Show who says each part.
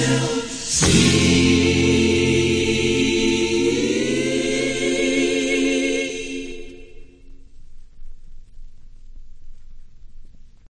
Speaker 1: still